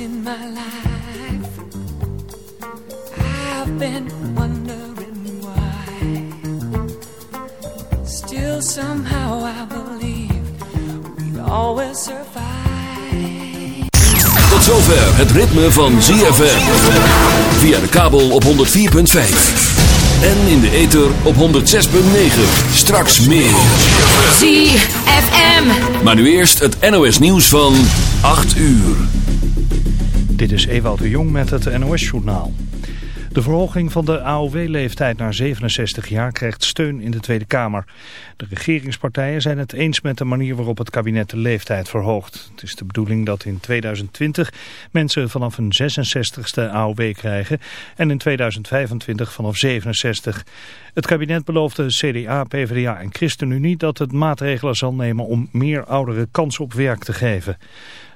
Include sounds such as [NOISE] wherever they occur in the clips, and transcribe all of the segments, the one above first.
in my life. I've been wondering why. Still, somehow, I believe we'd always survive. Tot zover het ritme van ZFM. Via de kabel op 104.5. En in de ether op 106.9. Straks meer. ZFM. Maar nu eerst het NOS nieuws van 8 uur. Dit is Ewout de Jong met het NOS-journaal. De verhoging van de AOW-leeftijd naar 67 jaar krijgt steun in de Tweede Kamer. De regeringspartijen zijn het eens met de manier waarop het kabinet de leeftijd verhoogt. Het is de bedoeling dat in 2020 mensen vanaf een 66ste AOW krijgen en in 2025 vanaf 67. Het kabinet beloofde CDA, PvdA en ChristenUnie dat het maatregelen zal nemen om meer ouderen kans op werk te geven.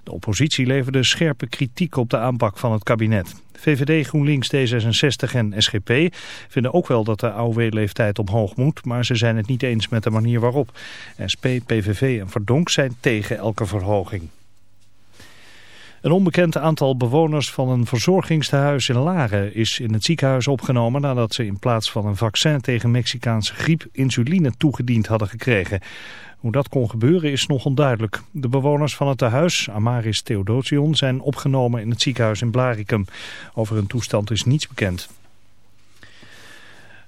De oppositie leverde scherpe kritiek op de aanpak van het kabinet. VVD, GroenLinks, D66 en SGP vinden ook wel dat de AOW-leeftijd omhoog moet, maar ze zijn het niet eens met de manier waarop. SP, PVV en Verdonk zijn tegen elke verhoging. Een onbekend aantal bewoners van een verzorgingstehuis in Laren is in het ziekenhuis opgenomen nadat ze in plaats van een vaccin tegen Mexicaanse griep insuline toegediend hadden gekregen. Hoe dat kon gebeuren is nog onduidelijk. De bewoners van het tehuis, Amaris Theodotion, zijn opgenomen in het ziekenhuis in Blaricum. Over hun toestand is niets bekend.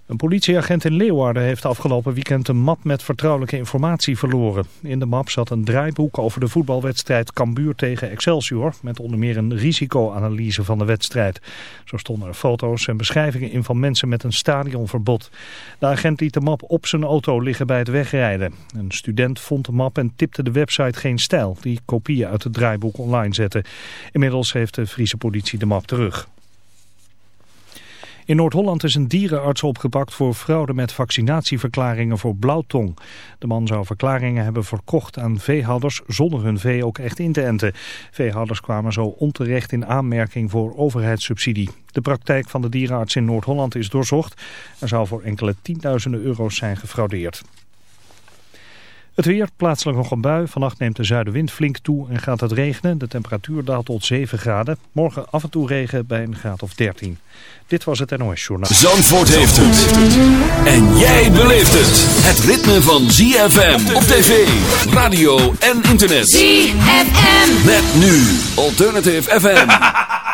Een politieagent in Leeuwarden heeft afgelopen weekend een map met vertrouwelijke informatie verloren. In de map zat een draaiboek over de voetbalwedstrijd Cambuur tegen Excelsior, met onder meer een risicoanalyse van de wedstrijd. Zo stonden er foto's en beschrijvingen in van mensen met een stadionverbod. De agent liet de map op zijn auto liggen bij het wegrijden. Een student vond de map en tipte de website Geen Stijl, die kopieën uit het draaiboek online zette. Inmiddels heeft de Friese politie de map terug. In Noord-Holland is een dierenarts opgepakt voor fraude met vaccinatieverklaringen voor blauwtong. De man zou verklaringen hebben verkocht aan veehouders zonder hun vee ook echt in te enten. Veehouders kwamen zo onterecht in aanmerking voor overheidssubsidie. De praktijk van de dierenarts in Noord-Holland is doorzocht. Er zou voor enkele tienduizenden euro's zijn gefraudeerd. Het weer, plaatselijk nog een bui. Vannacht neemt de zuidenwind flink toe en gaat het regenen. De temperatuur daalt tot 7 graden. Morgen af en toe regen bij een graad of 13. Dit was het NOS Journaal. Zandvoort heeft het. En jij beleeft het. Het ritme van ZFM op tv, radio en internet. ZFM. Met nu Alternative FM. [LAUGHS]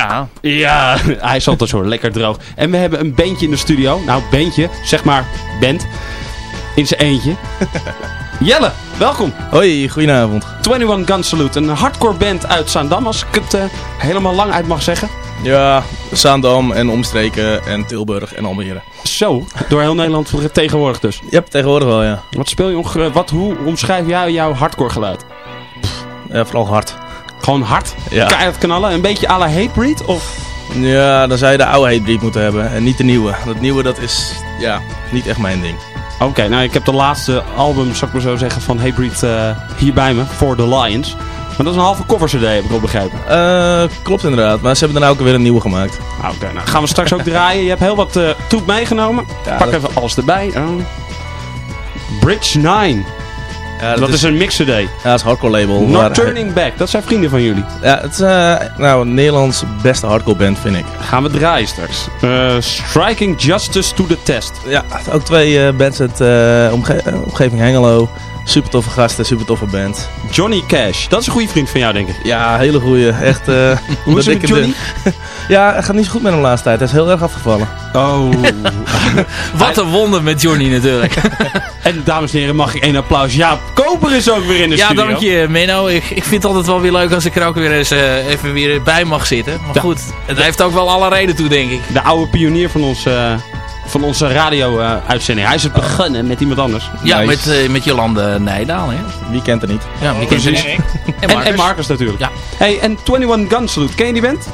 Ja, Ja, hij is altijd zo lekker droog. En we hebben een bandje in de studio. Nou, bandje, zeg maar band. In zijn eentje. [LAUGHS] Jelle, welkom. Hoi, goedenavond. 21 Gun Salute, een hardcore band uit Zaandam, als ik het eh, helemaal lang uit mag zeggen. Ja, Zaandam en omstreken en Tilburg en Almere. Zo, door heel Nederland tegenwoordig dus. Ja, tegenwoordig wel, ja. Wat speel je wat, hoe omschrijf jij jouw hardcore geluid? ja vooral hard. Gewoon hard, Ja. keihard knallen, een beetje à la Hatebreed? Of Ja, dan zou je de oude Hatebreed moeten hebben en niet de nieuwe. Dat nieuwe, dat is, ja, niet echt mijn ding. Oké, nou ik heb de laatste album, zou ik maar zo zeggen, van Hatebreed eh hier bij me, For the Lions. Maar dat is een halve cover cd, heb ik al begrepen. Eh, klopt inderdaad, maar ze hebben daarna ook weer een nieuwe gemaakt. Ah, Oké, nou gaan we straks ook [LAUGHS] draaien. Je hebt heel wat eh toep meegenomen. Ja, Pak dat- even alles erbij. Oh. Bridge 9, Ja, dat, is, een mix cd. ja, dat is hardcore label. Not maar- Turning Back, dat zijn vrienden van jullie. Ja, het is eh, nou, een Nederlands beste hardcore band, vind ik. Gaan we draaien straks. Eh, Striking Justice to the Test. Ja, ook twee eh, bands uit omge omgeving Hengelo. Super toffe gasten, super toffe band. Johnny Cash, dat is een goede vriend van jou, denk ik. Ja, hele goeie. Echt. eh, [LAUGHS] Hoe is het Johnny? de- [LAUGHS] Ja, het gaat niet zo goed met hem de laatste tijd. Hij is heel erg afgevallen. Oh. [LAUGHS] wat een wonder met Johnny natuurlijk. en dames en heren, mag ik één applaus? Jaap Koper is ook weer in de ja, studio. dank je Menno. Ik, ik vind het altijd wel weer leuk als ik er ook weer eens eh, even weer bij mag zitten. Maar Ja. goed, het heeft ook wel alle reden toe, denk ik. De oude pionier van, ons, eh, van onze radio-uitzending. Hij is het begonnen met iemand anders. Ja, Nice. met, eh, met Jolande Nijdaal, hè? Wie kent het niet? Ja, kent Precies. je. En, en Marcus natuurlijk. Ja. Hey, en 21 Gun Salute, ken je die band?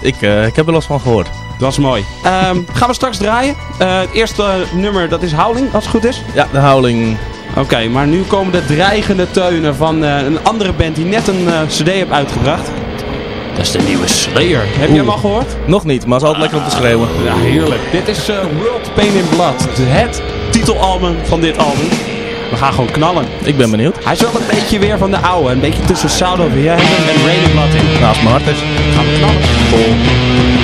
Ik, eh, ik heb er los van gehoord. Dat is mooi. Ehm, gaan we straks draaien. Eh, het eerste nummer, dat is Howling, als het goed is. Ja, de Howling. Oké, maar nu komen de dreigende teunen van eh, een andere band die net een cd heeft uitgebracht. Dat is de nieuwe Slayer. Heb je hem al gehoord? Nog niet, maar het is altijd lekker om te schreeuwen. Ja, heerlijk. Dit is eh, World Pain in Blood. Het titelalbum van dit album. We gaan gewoon knallen. Ik ben benieuwd. Hij is wel een beetje weer van de oude. Een beetje tussen Sound of Heaven en Raining Blood in. Maar hard is. Gaan we knallen.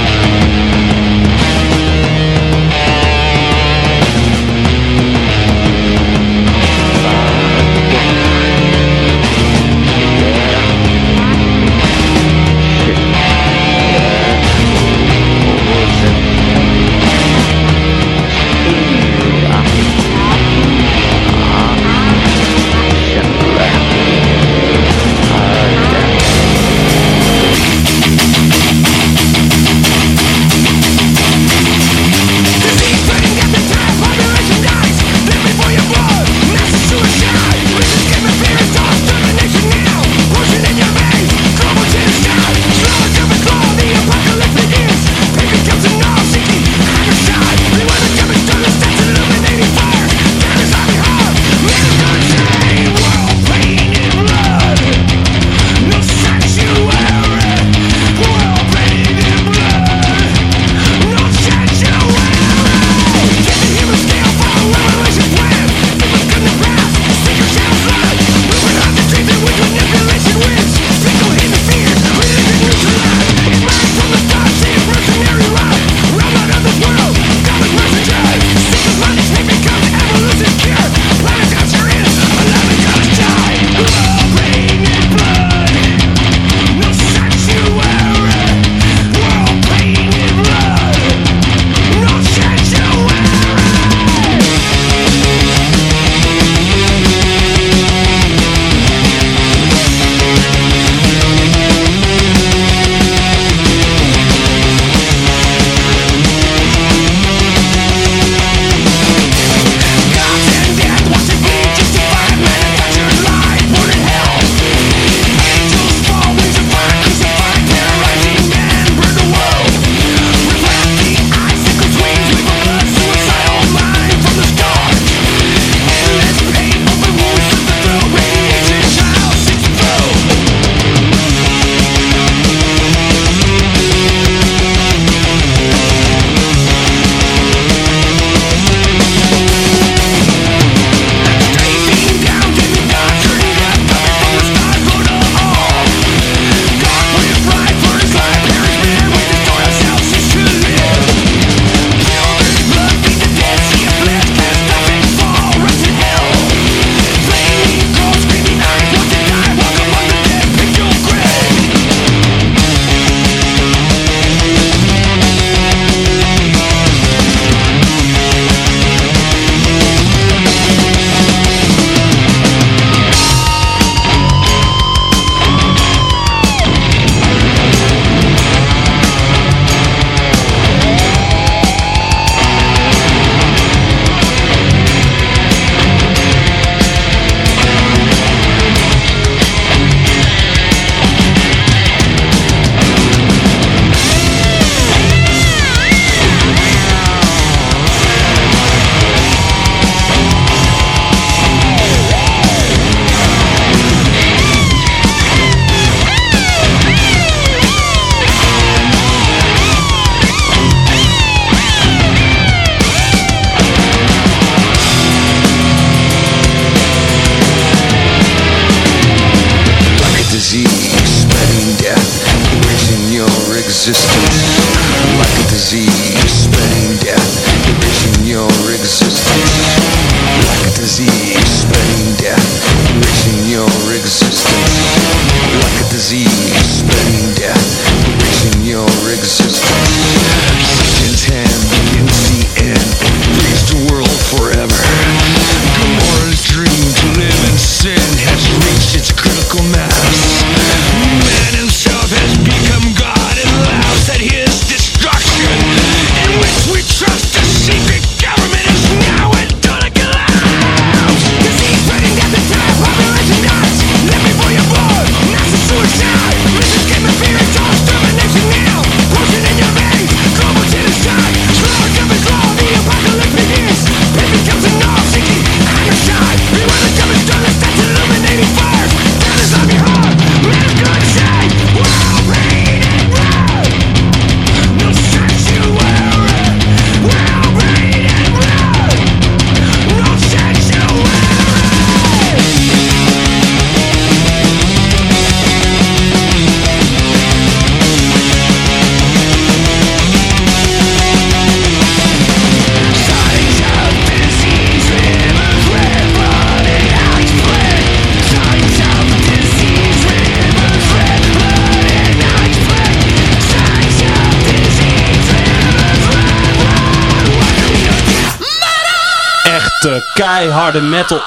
Echte keiharde metal.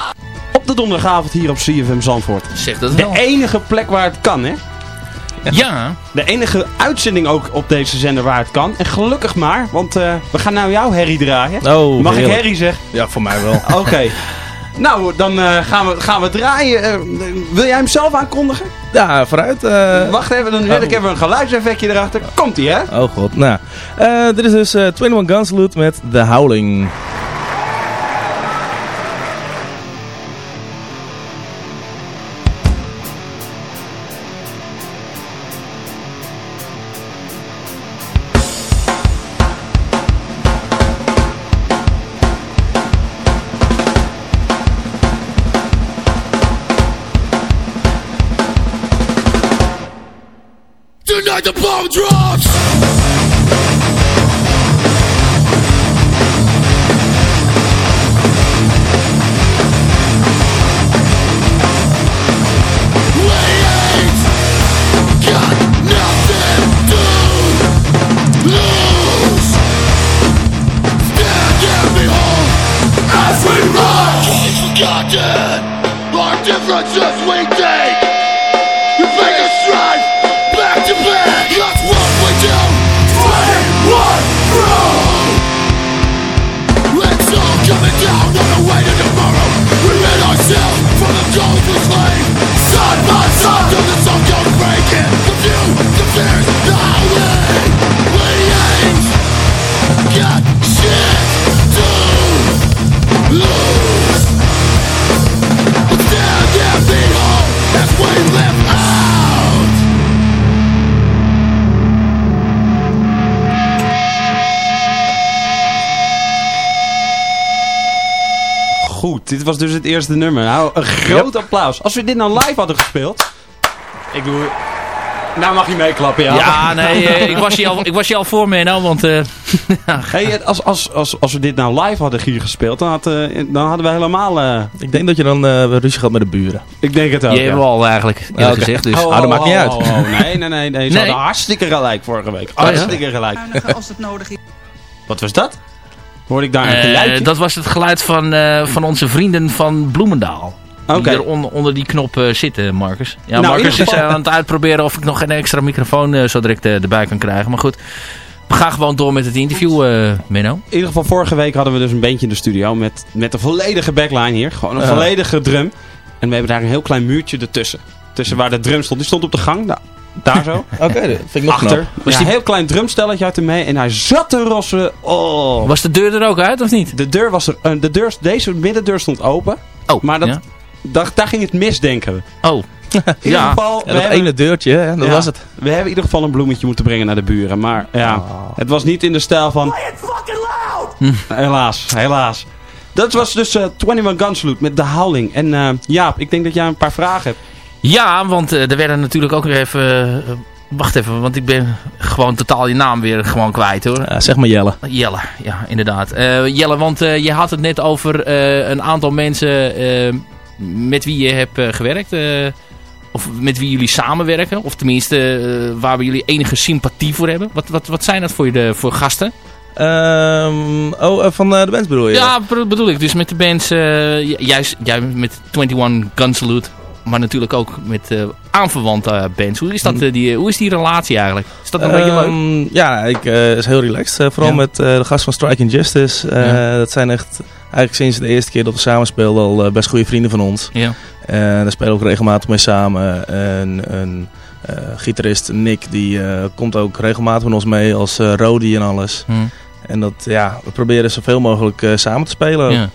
Op de donderdagavond hier op CFM Zandvoort. Zeg dat De wel. enige plek waar het kan, hè? Ja. De enige uitzending ook op deze zender waar het kan. En gelukkig maar, want eh, we gaan nou jouw herrie draaien. Oh, Mag heerlijk. ik herrie zeggen? Ja, voor mij wel. Oké. [LAUGHS] nou, dan eh, gaan, we, gaan we draaien. Eh, wil jij hem zelf aankondigen? Ja, vooruit. eh. Wacht even, dan zet ik even een geluidseffectje erachter. Komt-ie, hè? Oh god, nou. eh, dit is dus eh 21 Gun Salute met The Howling. Dit was dus het eerste nummer. Nou, een groot applaus. Als we dit nou live hadden gespeeld... Ik doe... Nou mag je meeklappen, ja. Ja, nee, eh, ik, was hier al, ik was hier al voor me, nou, want... eh, [LAUGHS] Hey, als, als, als, als we dit nou live hadden hier gespeeld, dan, had, eh, dan hadden we helemaal... eh, Ik denk dat je dan eh ruzie gaat met de buren. ik denk het ook, je we al eigenlijk gezegd, dus... Oh, dat maakt niet uit. oh, oh, nee, nee, nee. nee. Ze Nee. hadden hartstikke gelijk vorige week. Hartstikke gelijk. als het nodig is. Wat was dat? Hoorde ik daar een Eh, geluidje? dat was het geluid van, eh, van onze vrienden van Bloemendaal. Die er on- onder die knop eh, zitten, Marcus. Ja, Nou, Marcus is aan het uitproberen of ik nog een extra microfoon eh, zo direct erbij kan krijgen. Maar goed, we gaan gewoon door met het interview, Menno. In ieder geval, vorige week hadden we dus een bandje in de studio met, met een volledige backline hier. Gewoon een volledige drum. En we hebben daar een heel klein muurtje ertussen. Tussen waar de drum stond. Die stond op de gang. Nou, daar zo. [LAUGHS] Oké, dat vind ik nog Achter. knap. Was ja, die- een heel klein drumstelletje had ermee. En hij zat te rossen. Oh. Was de deur er ook uit of niet? De deur was er. eh, de deur, deze middendeur stond open. Oh, Maar dat, ja. daar, daar ging het mis, denken we. Oh, In [LAUGHS] ieder geval, Ja, we, dat hebben, ene deurtje, hè, dat Ja. was het. we hebben in ieder geval een bloemetje moeten brengen naar de buren. Maar ja, Ah. het was niet in de stijl van... Helaas, helaas. Dat was dus eh 21 Gun Salute met The Howling. En eh Jaap, ik denk dat jij een paar vragen hebt. Ja, want eh, er werden natuurlijk ook weer even eh, wacht even, want ik ben gewoon totaal je naam weer gewoon kwijt hoor. Zeg maar Jelle. Jelle, ja inderdaad. Eh, Jelle, want je had het net over een aantal mensen met wie je hebt gewerkt. of met wie jullie samenwerken. Of tenminste, waar we jullie enige sympathie voor hebben. Wat, wat, wat zijn dat voor, de, voor gasten? Ehm, oh, van de bands bedoel je? Ja, be- bedoel ik. Dus met de bands, ju- juist, juist met 21 Gun Salute. Maar natuurlijk ook met eh, aanverwante eh, bands. Hoe is, dat, eh, die, hoe is die relatie eigenlijk? Is dat een beetje leuk? Ehm, Ja, ik, is heel relaxed. vooral Ja. met de gast van Strike Injustice. Eh Ja. Dat zijn echt eigenlijk sinds de eerste keer dat we samen speelden al best goede vrienden van ons. Ja. En daar spelen we ook regelmatig mee samen. En een gitarist Nick die komt ook regelmatig met ons mee als Rodi en alles. Hm. En dat, ja, we proberen zoveel mogelijk samen te spelen.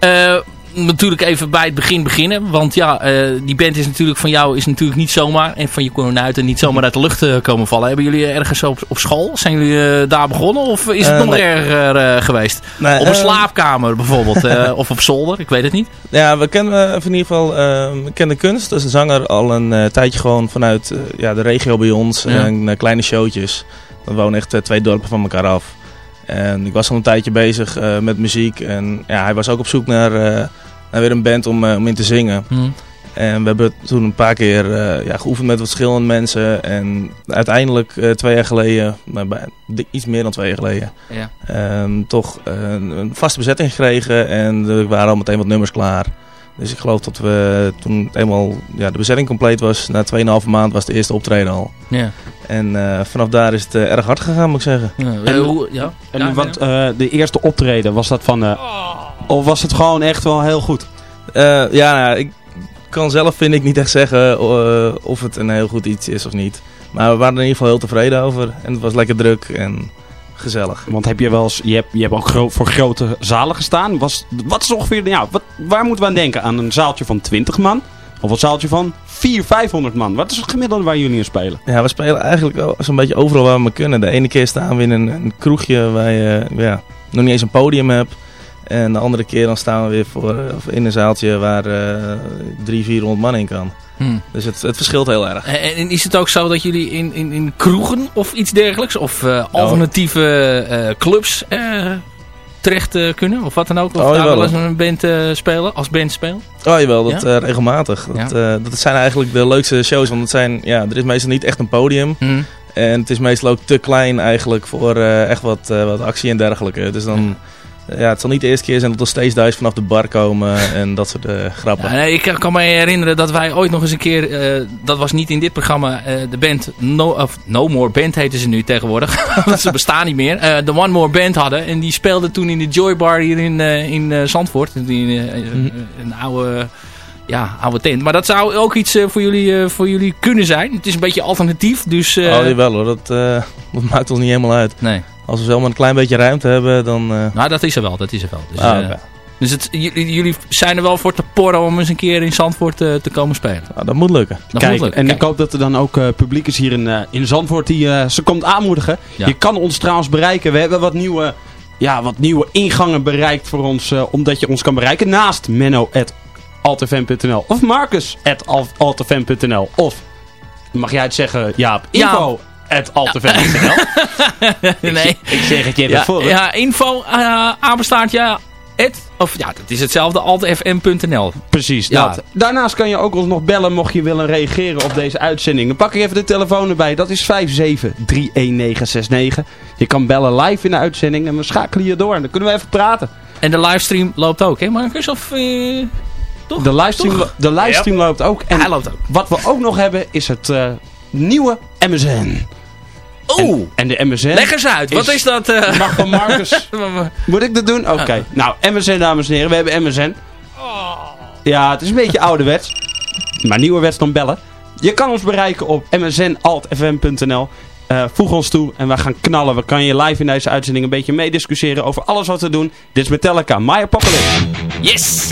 Ja. Natuurlijk even bij het begin beginnen. Want ja, eh, die band is natuurlijk van jou is natuurlijk niet zomaar. En van je konuiten niet zomaar uit de lucht eh, komen vallen. Hebben jullie ergens op, op school? Zijn jullie eh, daar begonnen? Of is het nog nee. erger geweest? Nee, Op een slaapkamer bijvoorbeeld. [LAUGHS] of op zolder? Ik weet het niet. Ja, we kennen in ieder geval we kennen Kunst. Dat is een zanger al een tijdje gewoon vanuit ja, de regio bij ons. Ja. En kleine showtjes. We wonen echt twee dorpen van elkaar af. En ik was al een tijdje bezig eh, met muziek. En ja, hij was ook op zoek naar, eh, naar weer een band om, eh, om in te zingen. Hm. En we hebben toen een paar keer ja, geoefend met wat verschillende mensen. En uiteindelijk twee jaar geleden, bij- di- iets meer dan twee jaar geleden, Ja. Ehm, toch een, een vaste bezetting gekregen en er waren al meteen wat nummers klaar. Dus ik geloof dat we toen het eenmaal ja, de bezetting compleet was, na 2,5 maand was de eerste optreden al. Ja. En eh, vanaf daar is het eh, erg hard gegaan, moet ik zeggen. Ja. En- hoe- ja. En Ja, wat, eh, de eerste optreden, was dat van... eh, Of was het gewoon echt wel heel goed? Eh, ja, nou, ik kan zelf vind ik niet echt zeggen eh, of het een heel goed iets is of niet. Maar we waren er in ieder geval heel tevreden over. En het was lekker druk en gezellig. Want heb je wel eens, je hebt, je hebt ook gro- voor grote zalen gestaan. Was, wat is ongeveer, ja, wat, waar moeten we aan denken? Aan een zaaltje van 20 man? Of een zaaltje van 400, 500 man? Wat is het gemiddelde waar jullie in spelen? Ja, we spelen eigenlijk wel zo'n beetje overal waar we maar kunnen. De ene keer staan we in een, een kroegje waar je ja, nog niet eens een podium hebt. En de andere keer dan staan we weer voor, eh, of in een zaaltje waar eh 300, 400 man in kan. Hm. Dus het, het verschilt heel erg. En, en is het ook zo dat jullie in, in, in kroegen of iets dergelijks, of eh, alternatieve eh, clubs eh, terecht kunnen? Of wat dan ook? Of Oh, daar wel eens een band spelen, als band spelen? Oh jawel, dat Ja? regelmatig. Dat, dat zijn eigenlijk de leukste shows. Want het zijn, ja, er is meestal niet echt een podium. Hm. En het is meestal ook te klein eigenlijk voor echt wat, wat actie en dergelijke. Dus dan, ja, het zal niet de eerste keer zijn dat er stage dives vanaf de bar komen [LAUGHS] en dat soort eh, grappen. Ja, nee, ik kan me herinneren dat wij ooit nog eens een keer, eh, dat was niet in dit programma, eh, de band no, of no More Band heten ze nu tegenwoordig, [LAUGHS] want ze bestaan niet meer, de One More Band hadden. En die speelden toen in de Joy Bar hier in, in Zandvoort, die, eh, een oude... Ja, oude tent. Maar dat zou ook iets voor, jullie, voor jullie kunnen zijn. Het is een beetje alternatief, dus... oh jawel hoor, dat, [LAUGHS] dat maakt ons niet helemaal uit. nee. Als we zelf maar een klein beetje ruimte hebben, dan... eh, Nou, dat is er wel, dat is er wel. Dus, ah, eh, dus het, jullie zijn er wel voor te porren om eens een keer in Zandvoort eh, te komen spelen. Nou, dat moet lukken. Dat Kijk, moet lukken. en Kijk. ik hoop dat er dan ook eh, publiek is hier in, eh, in Zandvoort die eh, ze komt aanmoedigen. Ja. Je kan ons trouwens bereiken. We hebben wat nieuwe, ja, wat nieuwe ingangen bereikt voor ons, eh, omdat je ons kan bereiken. Naast menno.altfm.nl of marcus.altfm.nl of, mag jij het zeggen, Jaap, Ja. At altfm.nl. [LAUGHS] nee. Ik zeg het je Ja, voor. ja, info, uh, aanbestaartje, het, of ja, dat is hetzelfde, altfm.nl. Precies, Ja. dat. Daarnaast kan je ook ons nog bellen mocht je willen reageren op deze uitzending. Dan pak ik even de telefoon erbij. Dat is 5731969. Je kan bellen live in de uitzending en we schakelen je door. En dan kunnen we even praten. En de livestream loopt ook, hè Marcus? Of, eh, toch? De livestream, Toch? de livestream loopt ook. En Hij loopt ook. wat we ook nog hebben is het eh, nieuwe MSN. Oeh, En, en de MSN... leg eens uit. Wat is- is dat? eh? Mag van Marcus... [LAUGHS] Moet ik dat doen? Oké. Nou, MSN dames en heren. We hebben MSN. Ja, het is een beetje ouderwets. Maar nieuwerwets dan bellen. Je kan ons bereiken op msnaltfm.nl. Eh voeg ons toe en we gaan knallen. We kan je live in deze uitzending een beetje meediscussiëren over alles wat we doen. Dit is Metallica, My Apocalypse. Yes!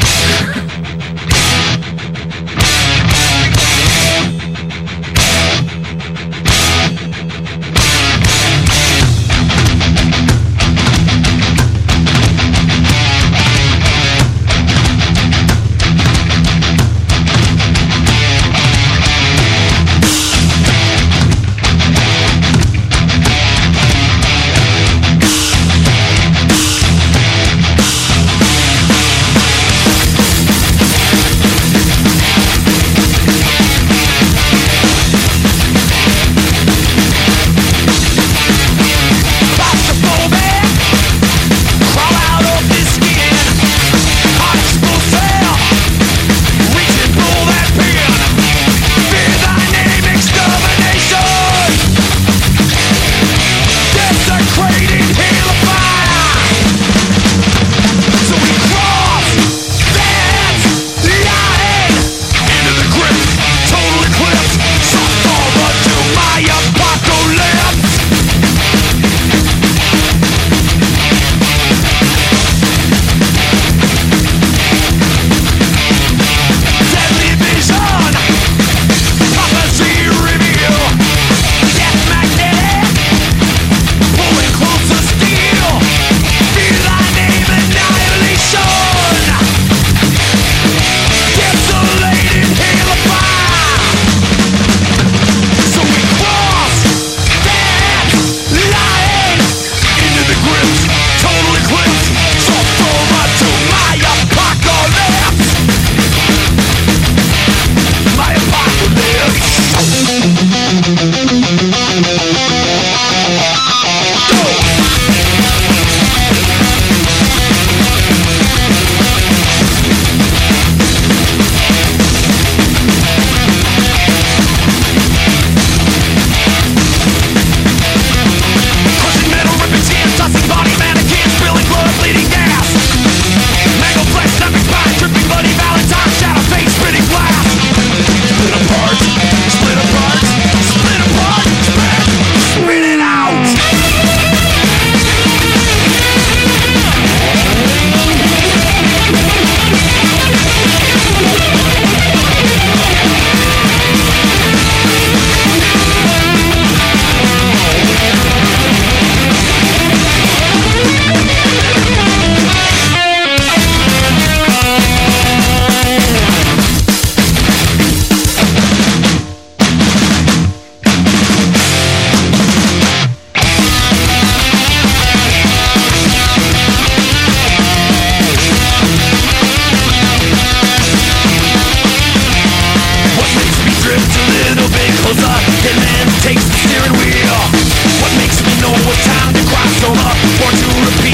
want you to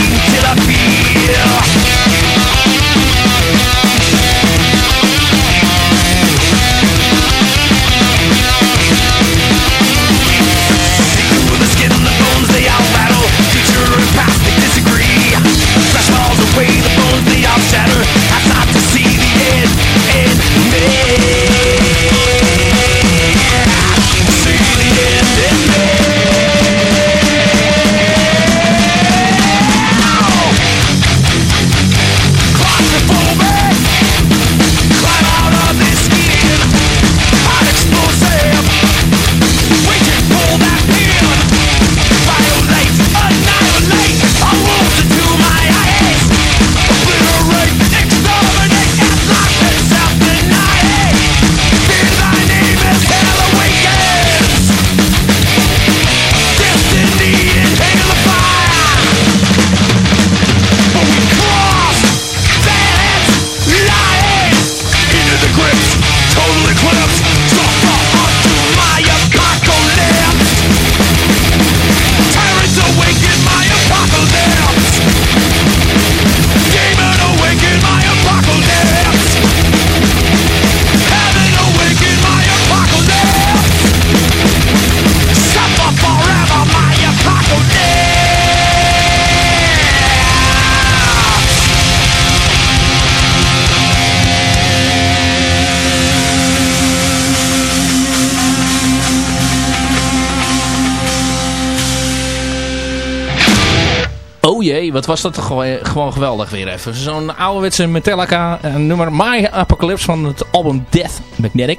Wat was dat toch gewoon, geweldig weer even. Zo'n ouderwetse Metallica eh, nummer My Apocalypse van het album Death Magnetic.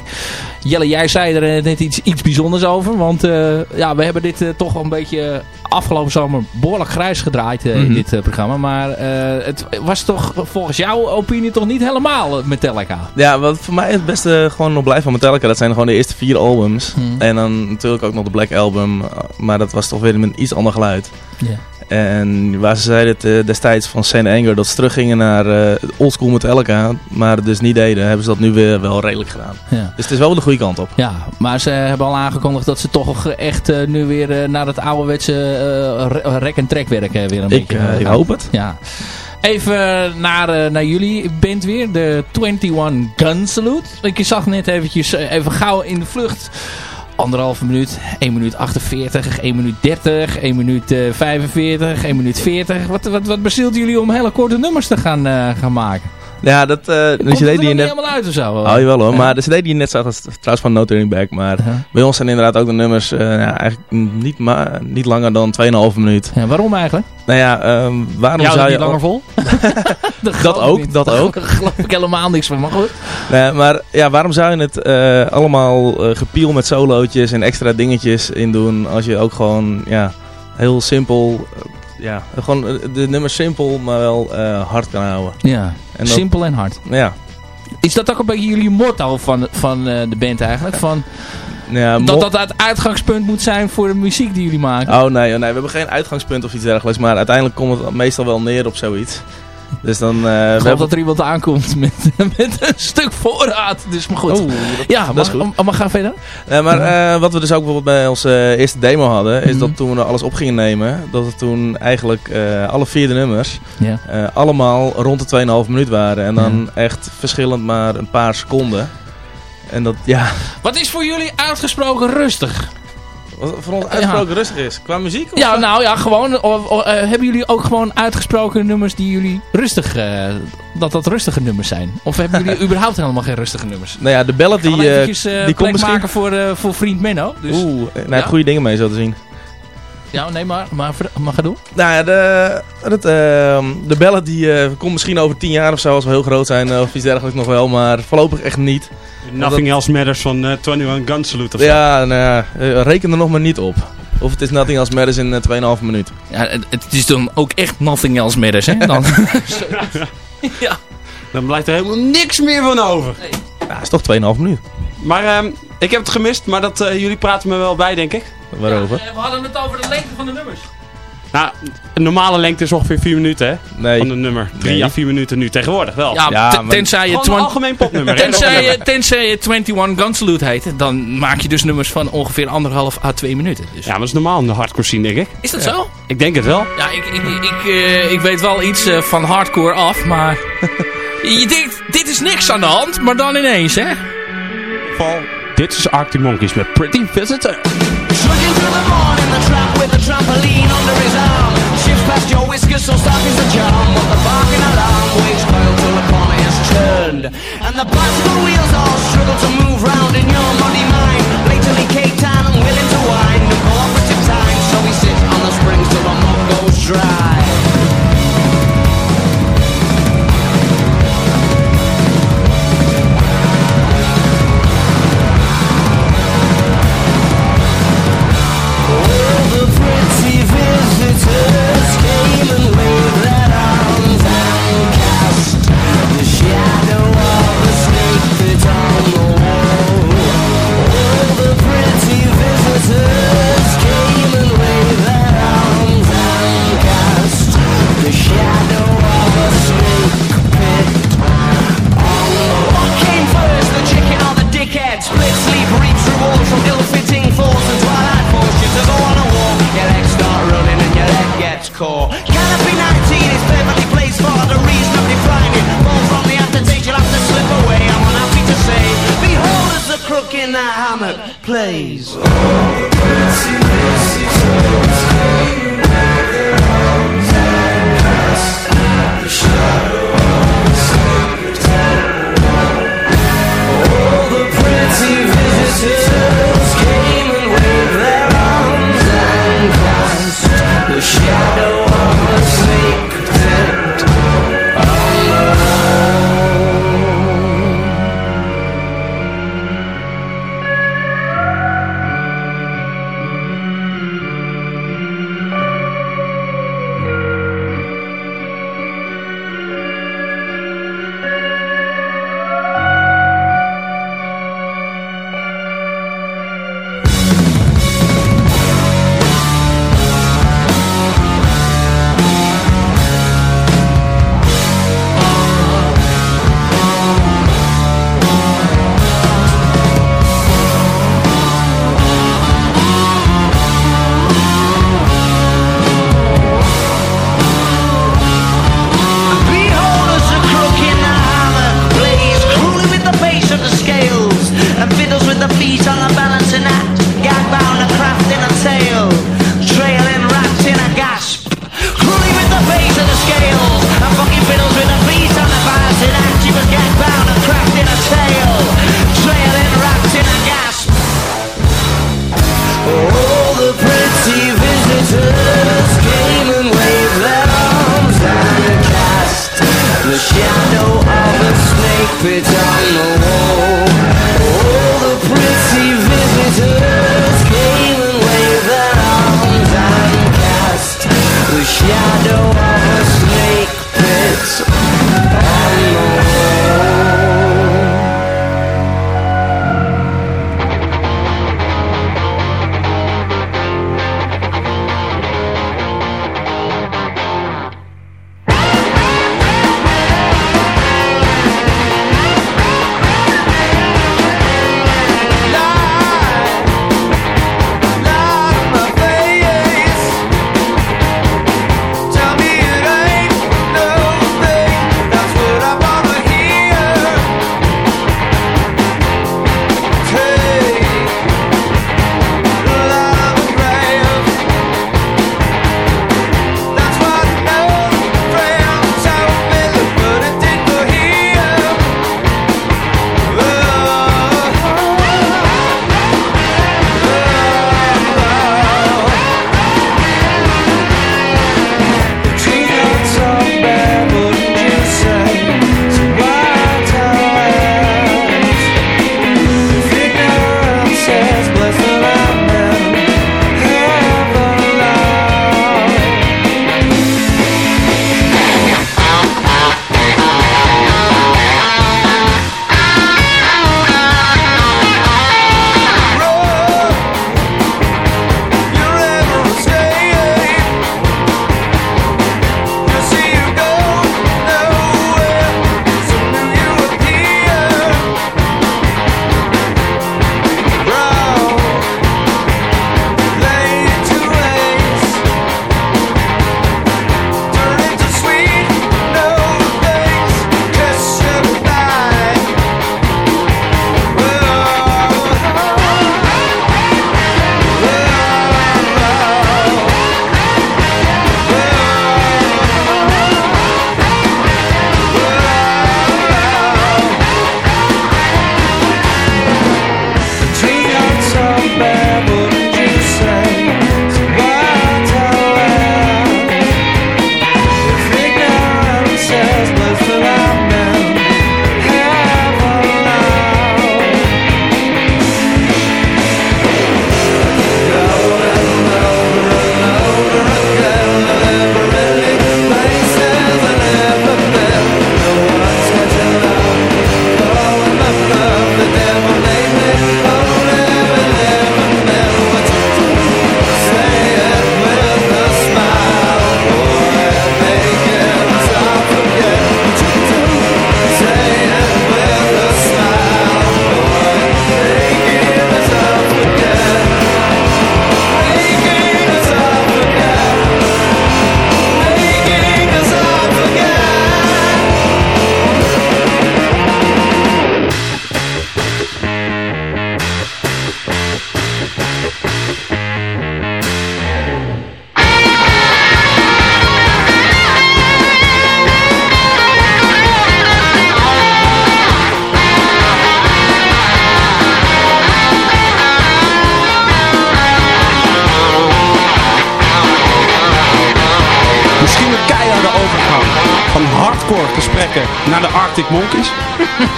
Jelle, jij zei er eh, net iets, iets bijzonders over. Want eh, ja, we hebben dit eh, toch een beetje afgelopen zomer behoorlijk grijs gedraaid eh, in Mhm. dit eh, programma. Maar eh, het was toch volgens jouw opinie toch niet helemaal eh, Metallica? Ja, wat voor mij het beste gewoon nog blijft van Metallica, dat zijn gewoon de eerste vier albums. Hmm. En dan natuurlijk ook nog de Black Album, uh, maar dat was toch weer met een iets ander geluid. Ja. En waar ze zeiden het eh, destijds van Saint Anger dat ze teruggingen naar eh oldschool Metallica, maar dus niet deden, hebben ze dat nu weer wel redelijk gedaan. Ja. Dus het is wel de goede kant op. Ja, maar ze hebben al aangekondigd dat ze toch echt eh, nu weer naar het ouderwetse re- rek- en trekwerk weer een Ik, beetje ik hoop het. Ja. Even naar, naar jullie band weer, de 21 Gun Salute. Ik zag net eventjes even gauw in de vlucht. Anderhalve minuut, 1 minuut 48, 1 minuut 30, 1 minuut eh, 45, 1 minuut 40. Wat, wat, wat jullie om hele korte nummers te gaan, eh, gaan maken? Ja, dat, eh de Komt CD die je niet net... helemaal uit of zo? Oh jawel hoor, Ja. maar de CD die je net zag, dat is trouwens van No Turning Back. Maar bij ons zijn inderdaad ook de nummers eh, ja, eigenlijk niet, ma niet langer dan 2,5 minuut. Ja, waarom eigenlijk? Nou ja, ehm, waarom Jou zou niet je... langer vol? [LAUGHS] ik ook, niet. dat Daar ook. [LAUGHS] geloof ik helemaal niks van. Maar goed. Nee, maar ja, waarom zou je het eh, allemaal gepiel met solootjes en extra dingetjes in doen als je ook gewoon ja, heel simpel, ja, gewoon eh, de nummers simpel, maar wel eh, hard kan houden. Ja, En dat- simpel en hard. Ja, Is dat ook een beetje jullie motto van, van eh, de band eigenlijk? Van, ja dat dat het uitgangspunt moet zijn voor de muziek die jullie maken? Oh nee, oh, nee, we hebben geen uitgangspunt of iets dergelijks, maar uiteindelijk komt het meestal wel neer op zoiets. Dus dan... eh, we hebben- dat er iemand aankomt met, [LAUGHS] met een stuk voorraad. Dus maar goed. Oh, ja, dat mag, is goed. mag, mag gaan verder? Nee, maar eh, wat we dus ook bijvoorbeeld bij onze eh, eerste demo hadden, is Mhm. dat toen we alles op gingen nemen, dat het toen eigenlijk eh, alle vier de nummers eh, allemaal rond de 2,5 minuut waren. En dan echt verschillend maar een paar seconden. En dat, ja, Wat is voor jullie uitgesproken rustig? Wat voor ons uitgesproken rustig is. Qua muziek? of Ja, nou ja, gewoon. o- o- eh, hebben jullie ook gewoon uitgesproken nummers die jullie rustig, eh, dat dat rustige nummers zijn? Of hebben jullie [LAUGHS] überhaupt helemaal geen rustige nummers? Nou ja, de ballad Die, eh, eventjes, eh, die komt misschien... maken voor, eh, voor vriend Menno. Dus, Oeh, eh, nou, Ja? goede dingen mee zo te zien. Ja, nee, maar, maar, maar ga doen. Nou ja, de, het, ehm, de ballad die eh, komt misschien over 10 jaar of zo, als we heel groot zijn, eh, of iets dergelijks nog wel, maar voorlopig echt niet. Nothing Else Matters van eh 21 Gun Salute of zo. Ja, nou ja, eh, reken er nog maar niet op. Of het is Nothing Else Matters in eh, 2,5 minuut. Ja, het, het is dan ook echt nothing else matters, hè? Dan. [LAUGHS] ja. Dan blijft er helemaal niks meer van over. Ja, is toch 2,5 minuut. Maar ehm, ik heb het gemist, maar dat, eh, jullie praten me wel bij, denk ik. Waarover? Ja, we hadden het over de lengte van de nummers. Nou, een normale lengte is ongeveer 4 minuten, hè? Nee. Van een nummer. 3 Nee. à 4 minuten nu, tegenwoordig wel. Ja, Ja, maar- tenzij, je Gewoon een algemeen popnummer, hè? tenzij, je, tenzij je 21 Gun Salute heet, dan maak je dus nummers van ongeveer anderhalf à twee minuten. Dus. Ja, maar dat is normaal in de hardcore scene, denk ik. Is dat zo? Ik denk het wel. Ja, ik, ik, ik, eh, ik weet wel iets eh, van hardcore af, maar... [LAUGHS] je denkt, dit is niks aan de hand, maar dan ineens, hè? Val. Dit is Arctic Monkeys met Pretty Visitor. Trudging through the morning, the tramp with a trampoline under his arm. Shifts past your whiskers, so is the charm. But the barking alarm till the corner is turned. And the bicycle wheels all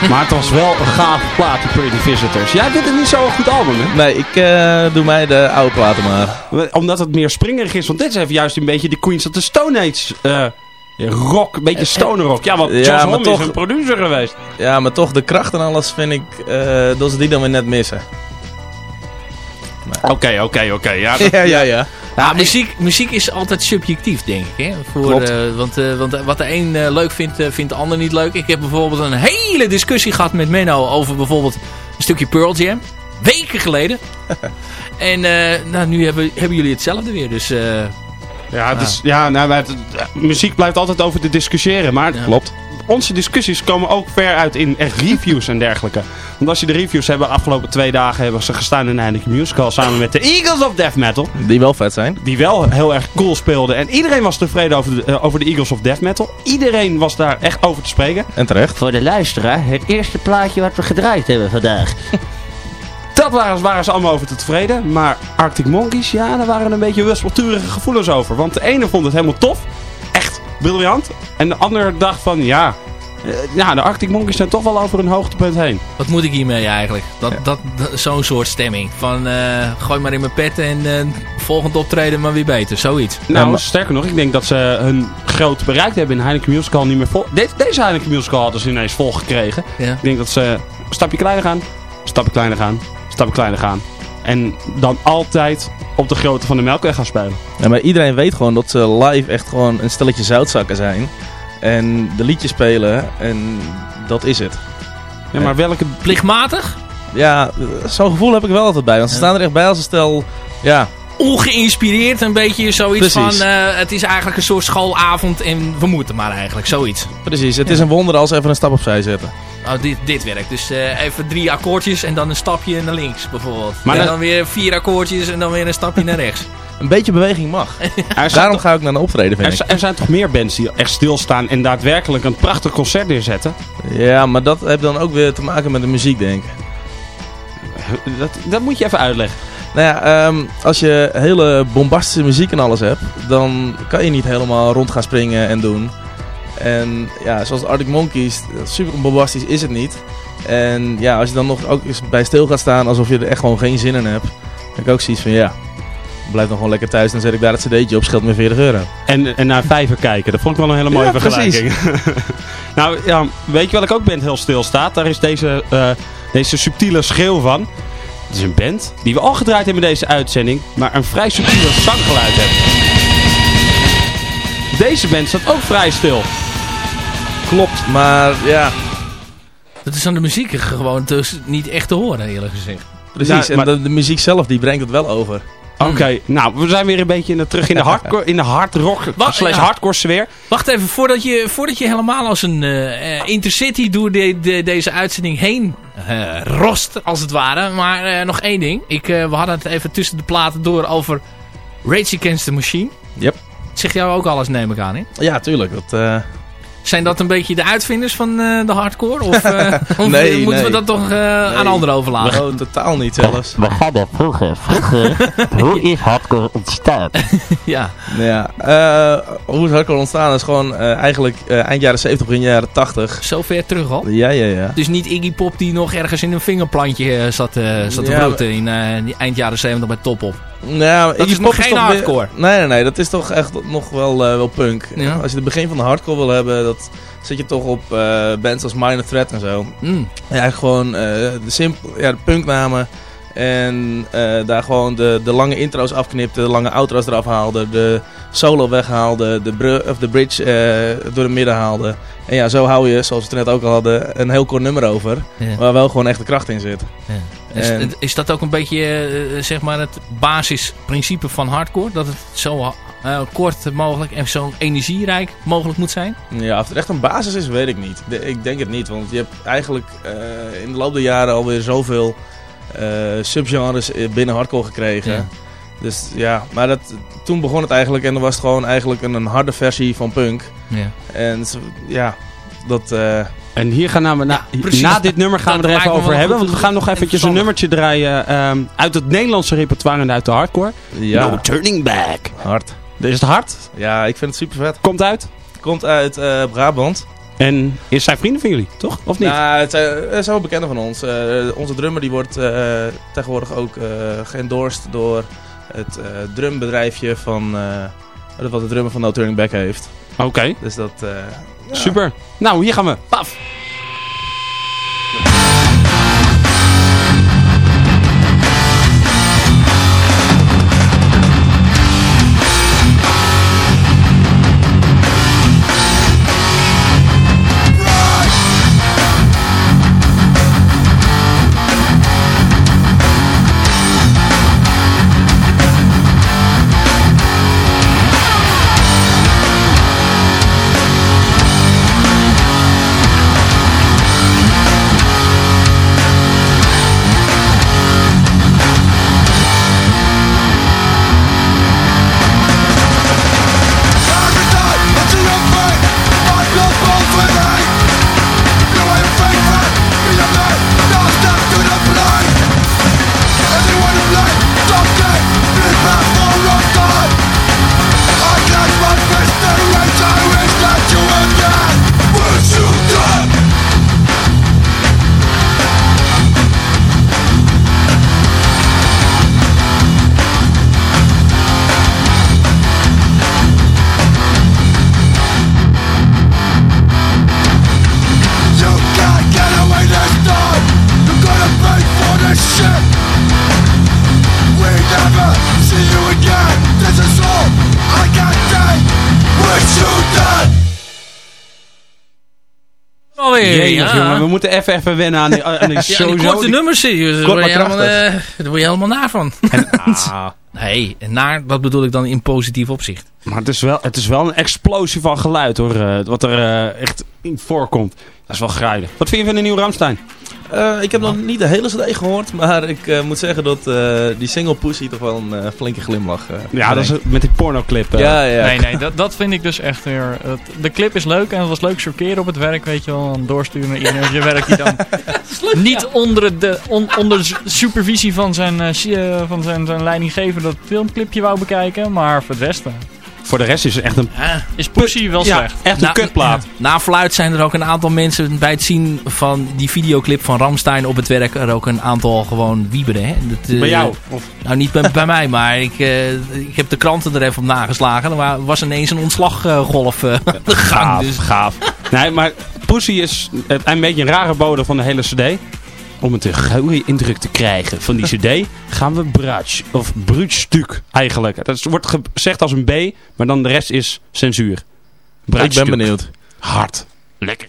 maar het was wel een gave plaat, de Pretty Visitors. Jij vindt het niet zo'n goed album, hè? Nee, ik eh, doe mij de oude platen maar. Omdat het meer springerig is. Want dit is even juist een beetje de Queens of the Stone Age eh, rock. Een beetje stoner rock. Ja, want Ja, Josh maar Homme toch- is een producer geweest. Ja, maar toch de kracht en alles vind ik eh, dat ze die dan weer net missen. Oké, oké, oké. Ja, [LAUGHS] ja, ja, ja. Ja, muziek, muziek is altijd subjectief, denk ik. Hè? Voor, Klopt. eh, want, eh, want wat de een eh, leuk vindt, eh, vindt de ander niet leuk. Ik heb bijvoorbeeld een hele discussie gehad met Menno over bijvoorbeeld een stukje Pearl Jam. Weken geleden. [LAUGHS] en eh, nou, nu hebben, hebben jullie hetzelfde weer. Dus eh, Ja, is, ja nou, maar het- muziek blijft altijd over te discussiëren. Maar Ja. klopt. Onze discussies komen ook ver uit in echt reviews en dergelijke. Want als je de reviews hebt, de afgelopen twee dagen hebben ze gestaan in de Heineken Musical samen met de Eagles of Death Metal. Die wel vet zijn. Die wel heel erg cool speelden. En iedereen was tevreden over de, eh, over de Eagles of Death Metal. Iedereen was daar echt over te spreken. En terecht. Voor de luisteraar, het eerste plaatje wat we gedraaid hebben vandaag. [LAUGHS] Dat waren, waren ze allemaal over te tevreden. Maar Arctic Monkeys, ja, daar waren een beetje wispelturige gevoelens over. Want de ene vond het helemaal tof. Echt briljant. En de ander dacht van, ja... eh, Ja, de Arctic Monkeys zijn toch wel over een hoogtepunt heen. wat moet ik hiermee eigenlijk? Dat, dat, dat- Zo'n soort stemming. Van eh, gooi maar in mijn pet en eh, volgend optreden maar weer beter. Zoiets. Nou, sterker nog, ik denk dat ze hun groot bereikt hebben in Heineken Musical niet meer vol... De- deze Heineken Musical hadden ze ineens vol gekregen. Ja. Ik denk dat ze een stapje kleiner gaan, stapje kleiner gaan, stapje kleiner gaan. En dan altijd op de grootte van de Melkweg gaan spelen. Ja, maar iedereen weet gewoon dat ze live echt gewoon een stelletje zoutzakken zijn. En de liedjes spelen en dat is het. Ja, maar welke... Plichtmatig? Ja, zo'n gevoel heb ik wel altijd bij. Want ze staan er echt bij als een stel... Ja, Ongeïnspireerd, een beetje zoiets Precies. van... eh, het is eigenlijk een soort schoolavond en we moeten maar eigenlijk. Zoiets. precies. Het is een wonder als ze even een stap opzij zetten. Oh, dit, dit werkt. Dus eh, even drie akkoordjes en dan een stapje naar links bijvoorbeeld. Maar en dan weer vier akkoordjes en dan weer een stapje naar rechts. [LAUGHS] Een beetje beweging mag. [LAUGHS] Daarom ga ik naar een optreden, vind er, ik. zijn- er zijn toch meer bands die echt stilstaan en daadwerkelijk een prachtig concert neerzetten? Ja, maar dat heeft dan ook weer te maken met de muziek, denk ik. Dat, dat moet je even uitleggen. Nou ja, ehm, als je hele bombastische muziek en alles hebt, dan kan je niet helemaal rond gaan springen en doen. En ja, zoals Arctic Monkeys, super bombastisch is het niet. En ja, als je dan nog ook eens bij stil gaat staan alsof je er echt gewoon geen zin in hebt, dan heb ik ook zoiets van ja, blijf dan gewoon lekker thuis. Dan zet ik daar het cd'tje op, scheelt me 40 euro. En, en naar vijver kijken. Dat vond ik wel een hele mooie Ja, vergelijking. [LAUGHS] nou, ja, weet je welke ook band heel stil staat? Daar is deze, eh, deze subtiele schreeuw van. Het is een band die we al gedraaid hebben in deze uitzending, maar een vrij subtiele zanggeluid heeft. Deze band staat ook vrij stil. Klopt, maar ja, Dat is aan de muziek gewoon dus niet echt te horen eerlijk gezegd. precies. Ja, maar- En de, de muziek zelf, die brengt het wel over. Oké, nou, we zijn weer een beetje in de, terug in de hardcore, in de hard rock slash Ja. hardcore sfeer. Wacht even, voordat je, voordat je helemaal als een eh, eh, intercity door de, de- deze uitzending heen eh, rost, als het ware. Maar eh, nog één ding. Ik, eh, we hadden het even tussen de platen door over Rage Against the Machine. Yep. Zeg jou ook alles, neem ik aan, hè? Ja, tuurlijk. Dat, Zijn dat een beetje de uitvinders van eh, de hardcore? Of, eh, [LAUGHS] of Nee, eh, moeten we dat toch eh, aan anderen overlaten? oh, totaal niet zelfs. We gaan er vroeger. Vroeger, [LAUGHS] hoe is hardcore ontstaan? [LAUGHS] Ja. Ja, eh, hoe is hardcore ontstaan is gewoon eh, eigenlijk eh, eind jaren 70, begin jaren 80. Zo ver terug al. Ja, ja, ja. Dus niet Iggy Pop die nog ergens in een vingerplantje zat, eh, zat te Ja, vroeten in eh, eind jaren 70 bij Top Op. Nou, Dat Iggy is nog Pop geen weer- hardcore. nee, nee, nee. Dat is toch echt nog wel, eh, wel punk. Ja. Als je het begin van de hardcore wil hebben, dat zit je toch op eh, bands als Minor Threat en zo. Mm. Ja, gewoon eh, de, simpel, ja, de punknamen. En eh, daar gewoon de, de lange intro's afknipte, de lange outro's eraf haalde, de solo weghaalde, de, bru- of de bridge eh, door het midden haalde. En ja, zo hou je, zoals we het net ook al hadden, een heel kort nummer over. Ja. Waar wel gewoon echt de kracht in zit. Is, En- is dat ook een beetje eh, zeg maar het basisprincipe van hardcore? Dat het zo kort mogelijk en zo energierijk mogelijk moet zijn? Ja, of het echt een basis is, weet ik niet. De- ik denk het niet, want je hebt eigenlijk in de loop der jaren alweer zoveel subgenres eh, binnen hardcore gekregen. Ja. Dus ja, maar dat, toen begon het eigenlijk en dan was het gewoon eigenlijk een, een harde versie van punk. Ja. En ja, dat... eh, En hier gaan we na, na dit nummer gaan we er even over hebben. Want we gaan nog eventjes een nummertje draaien ehm, uit het Nederlandse repertoire en uit de hardcore. ja, No Turning Back. hard. Is het hard? Ja, ik vind het super vet. Komt uit? Komt uit eh, Brabant. En is zij vrienden van jullie, toch? Of niet? Ja, het zijn, het zijn wel bekenden van ons. Eh, onze drummer die wordt eh, tegenwoordig ook eh geëndorsed door het eh, drumbedrijfje van... eh, wat de drummer van No Turning Back heeft. Oké, Dus dat... eh, ja. super. Nou, hier gaan we. Paf! Moeten even, even wennen aan die, aan die Ja, die sowieso korte die- nummers, serieus. Daar Kort word je maar helemaal, daar word je helemaal naar van. [LAUGHS] Ah, Nee, en naar, dat bedoel ik dan in positief opzicht. maar het is, wel, het is wel een explosie van geluid hoor, eh, wat er eh, echt in voorkomt. Dat is wel gruilig. Wat vind je van de nieuwe Ramstein? Eh, ik heb nog niet de hele CD gehoord, maar ik eh, moet zeggen dat eh, die single Pussy toch wel een flinke glimlach eh, Ja, dat is het met die pornoclip. eh. Ja, ja. Nee, nee, dat, dat vind ik dus echt weer... het- de clip is leuk en het was leuk chockeren op het werk, weet je wel. Dan doorsturen naar iedereen op je werk die dan [LAUGHS] niet onder, de, on- onder supervisie van zijn, van zijn, zijn leidinggever dat filmclipje wou bekijken. Maar voor de rest eh, Voor de rest is het echt een, is Pussy wel ja, slecht. echt een Na- kutplaat. Na fluit zijn er ook een aantal mensen bij het zien van die videoclip van Ramstein op het werk. Er ook een aantal gewoon wieberen. Hè? Dat, eh, Bij jou? Of- Nou, niet bij, bij [LAUGHS] mij, maar ik, eh, ik heb de kranten er even op nageslagen. Er wa- was ineens een ontslaggolf eh [LAUGHS] gang. Gaaf, Dus gaaf. Nee, maar Pussy is een beetje een rare bodem van de hele cd. Om een goede indruk te krijgen van die cd [LAUGHS] gaan we Brutsch, of Brutstuk eigenlijk. Dat wordt gezegd als een B, maar dan de rest is censuur. Ik ben benieuwd. Hard. Lekker.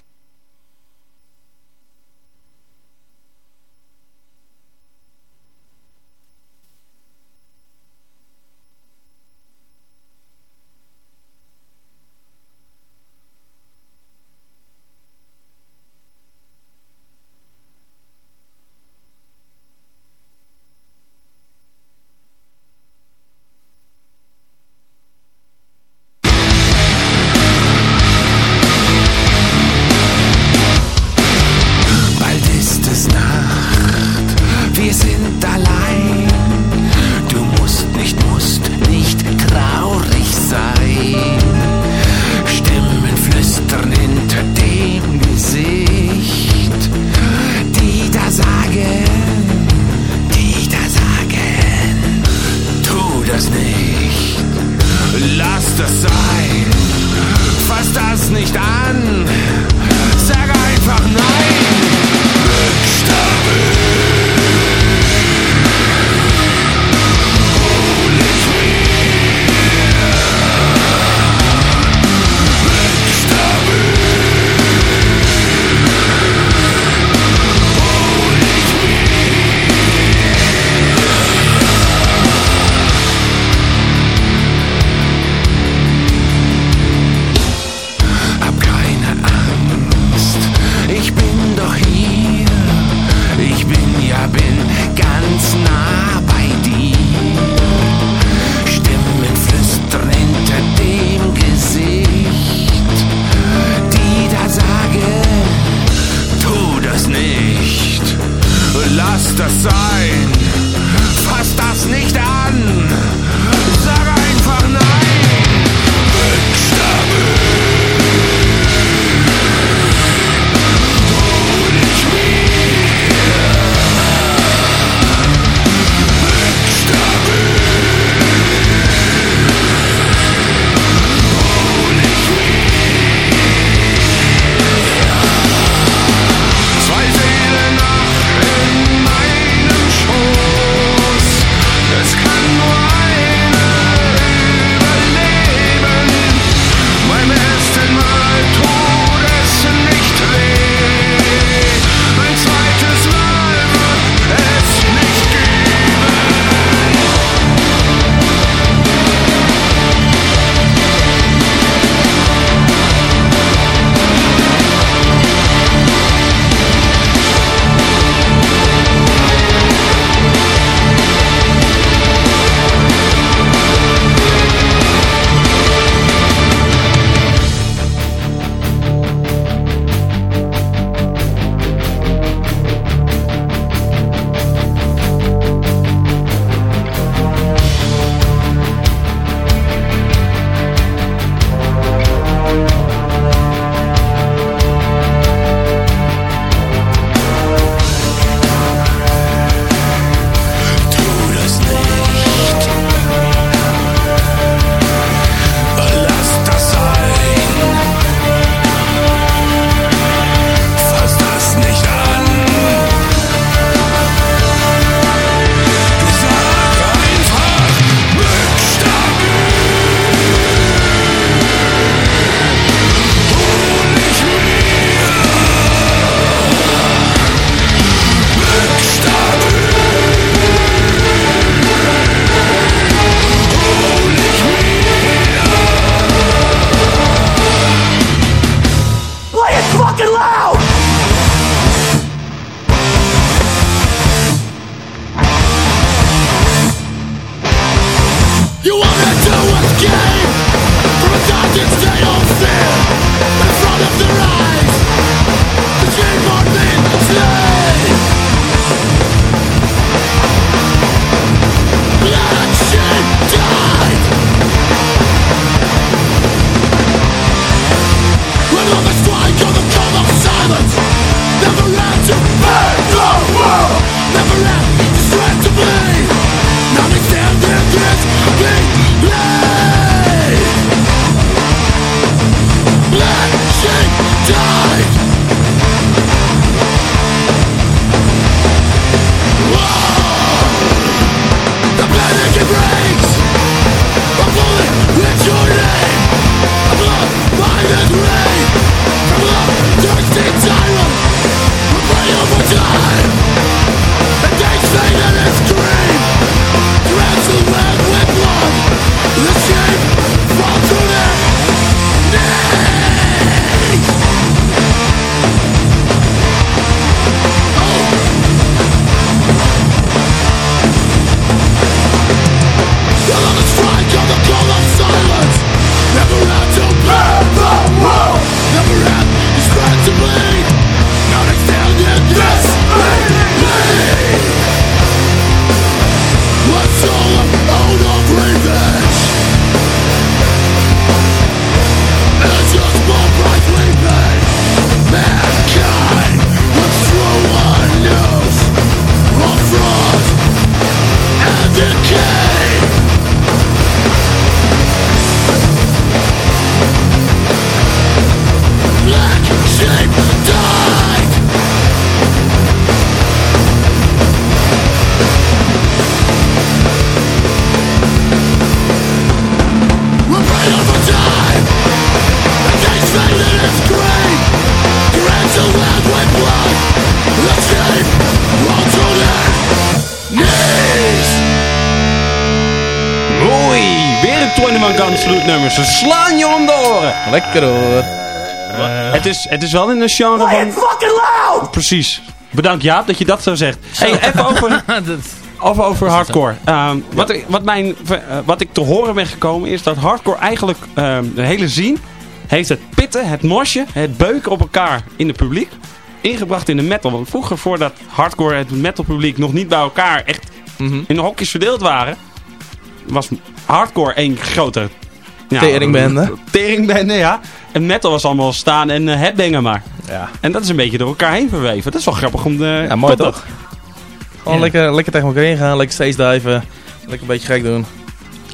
Slaan je om de oren. Lekker hoor. Het is, het is wel in een genre van... fucking loud! Precies. Bedankt Jaap dat je dat zo zegt. Hey, even over, [LAUGHS] over, over hardcore. Ehm, wat, ik, wat, mijn, eh, wat ik te horen ben gekomen is dat hardcore eigenlijk ehm, de hele zien heeft het pitten, het mosje, het beuken op elkaar in het publiek ingebracht in de metal. Want vroeger, voordat hardcore en het metal publiek nog niet bij elkaar echt Mhm. in de hokjes verdeeld waren, was hardcore één grote ja, Teringbende. [LAUGHS] Teringbende, ja. En metal was allemaal staan en uh, headbangen maar. Ja. En dat is een beetje door elkaar heen verweven. Dat is wel grappig om de... Ja, mooi toch? Gewoon lekker, lekker tegen elkaar ingaan, lekker stage diven. Lekker een beetje gek doen.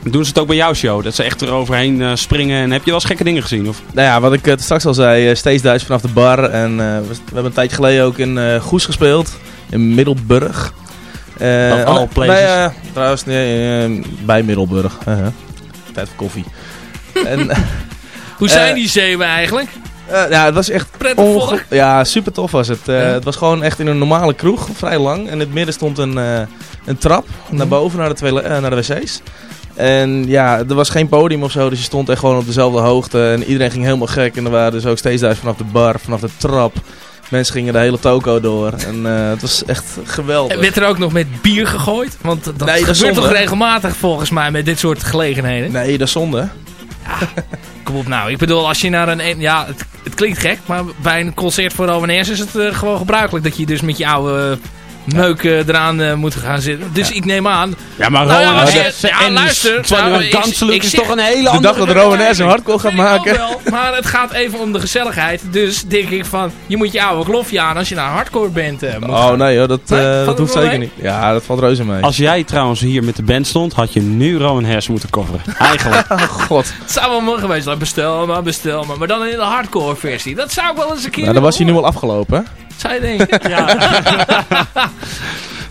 Doen ze het ook bij jouw show? Dat ze echt eroverheen eh, springen. En heb je wel eens gekke dingen gezien? Of? Nou ja, wat ik eh, straks al zei, eh, stage dives vanaf de bar. En eh, we, we hebben een tijdje geleden ook in eh, Goes gespeeld. In Middelburg. Eh, Of all nee, places. Eh, trouwens, nee, eh, bij Middelburg. Uh Tijd voor koffie. En, [LAUGHS] Hoe Eh, zijn die zeeuwen eigenlijk? eh, ja, het was echt Prettig? Ja, super tof was het. Eh, Ja. Het was gewoon echt in een normale kroeg, vrij lang. En in het midden stond een, eh, een trap naar boven, naar de, eh, naar de wc's. En ja, er was geen podium of zo, dus je stond echt gewoon op dezelfde hoogte. En iedereen ging helemaal gek. En er waren dus ook steeds daar vanaf de bar, vanaf de trap. Mensen gingen de hele toko door. En eh, het was echt geweldig. En werd er ook nog met bier gegooid? Want dat Nee, dat gebeurt toch regelmatig volgens mij met dit soort gelegenheden? Nee, dat is zonde. Kom op nou. Ik bedoel, als je naar een... Ja, het, het klinkt gek, maar bij een concert voor ONS is het eh, gewoon gebruikelijk dat je dus met je oude meuk eh, eraan eh, moet gaan zitten. Dus ik neem aan... Ja, maar Nou ja, Rowan als je- S. ja, en luister, nou, ik- ik is zeg- toch een hele De andere... dag dat Rowan S een hardcore gaat maken. wel, maar het gaat even om de gezelligheid. Dus denk ik van, je moet je oude klofje aan als je naar een hardcore bent. eh, moet Oh gaan. nee hoor, dat, eh, dat hoeft zeker mee? niet. Ja, dat valt reuze mee. Als jij trouwens hier met de band stond, had je nu Rowan Hers moeten coveren. [LAUGHS] Eigenlijk. Oh god. Het zou wel mooi geweest zijn. Bestel maar, bestel maar. Maar dan in de hardcore versie. Dat zou ik wel eens een keer Nou, dan was hij nu al afgelopen. hè? Horen. Zou je denken? ja.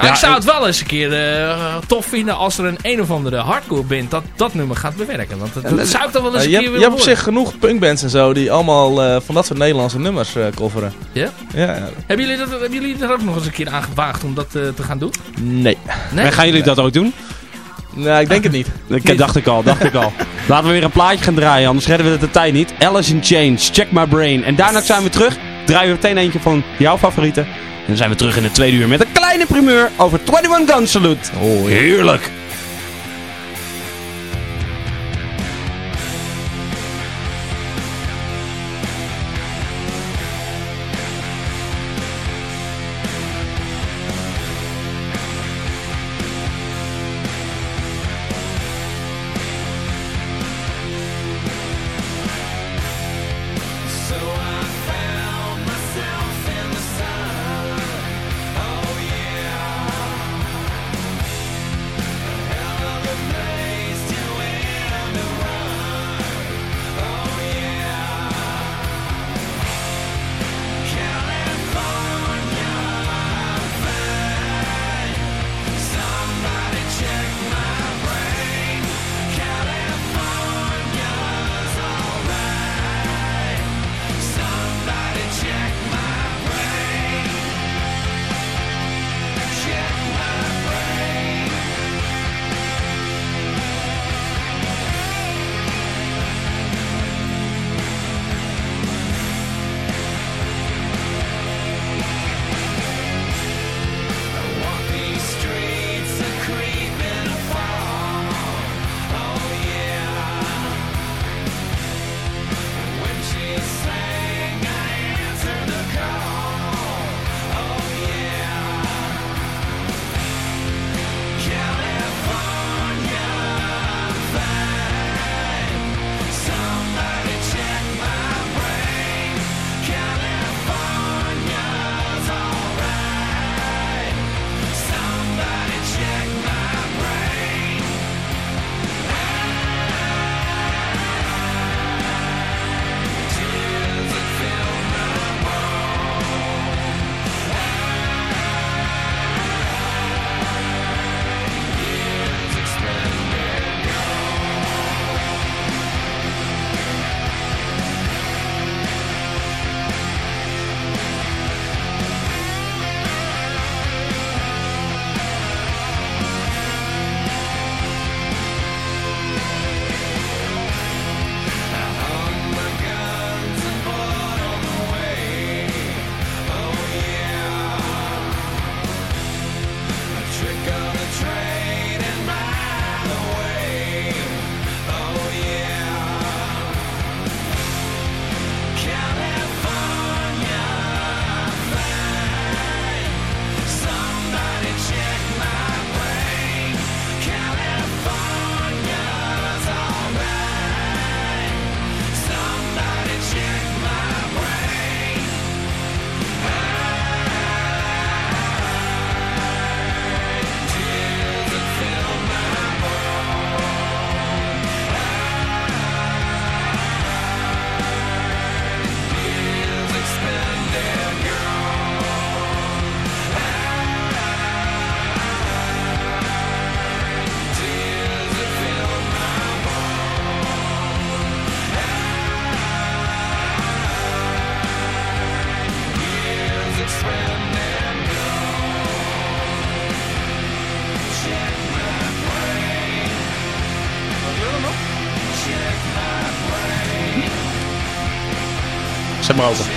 Ik zou het wel eens een keer eh, tof vinden als er een een of andere hardcore band dat, dat nummer gaat bewerken. Want dat, dat zou ik dan wel eens een je, keer hebt, je willen hebt op zich genoeg punkbands en zo die allemaal eh, van dat soort Nederlandse nummers eh, coveren. Ja? Ja, ja. Hebben jullie, dat, hebben jullie er ook nog eens een keer aan gewaagd om dat te gaan doen? Nee. Nee? En gaan jullie dat ook doen? Nou, ik denk het niet. [LAUGHS] Ik, dacht ik al, dacht ik al. Laten we weer een plaatje gaan draaien, anders redden we het de tijd niet. Alice in Chains, Check My Brain. En daarna zijn we terug. Draaien we meteen eentje van jouw favorieten. En dan zijn we terug in het tweede uur met een kleine primeur over 21 Gun Salute. Oh, heerlijk.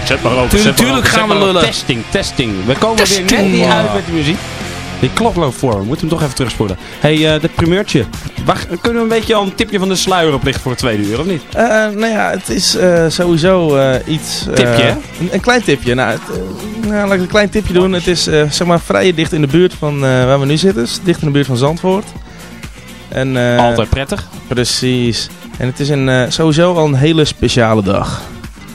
Zet maar. Zet tuurlijk open, gaan we lullen. Testing, testing. We komen weer Testing. net niet uit met de muziek. Die klok loopt voor. We moeten hem toch even terugspoelen. hey, eh dat primeurtje. Wacht, kunnen we een beetje al een tipje van de sluier oplichten voor het tweede uur, of niet? Eh, nou ja, het is eh, sowieso eh, iets... eh, Tipje, hè? Een, een klein tipje. Nou, het, nou, laat ik een klein tipje doen. Het is eh, zeg maar vrij dicht in de buurt van eh, waar we nu zitten. Dus dicht in de buurt van Zandvoort. En, eh, Altijd prettig. Precies. En het is een, eh, sowieso al een hele speciale dag.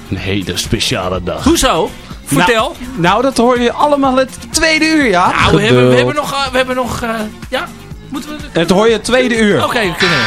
Een hele speciale dag. Hoezo? Vertel. Nou, dat hoor je allemaal het tweede uur, ja? Nou, we hebben, we hebben nog... eh, we hebben nog eh, ja? Moeten we... Het hoor je het tweede uur. Oké, we kunnen.